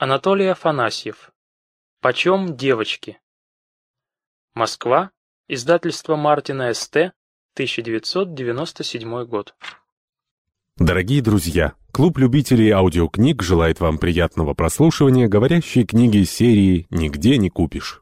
Анатолий Афанасьев. Почем девочки? Москва. Издательство Мартина СТ. 1997 год. Дорогие друзья, клуб любителей аудиокниг желает вам приятного прослушивания говорящей книги серии «Нигде не купишь».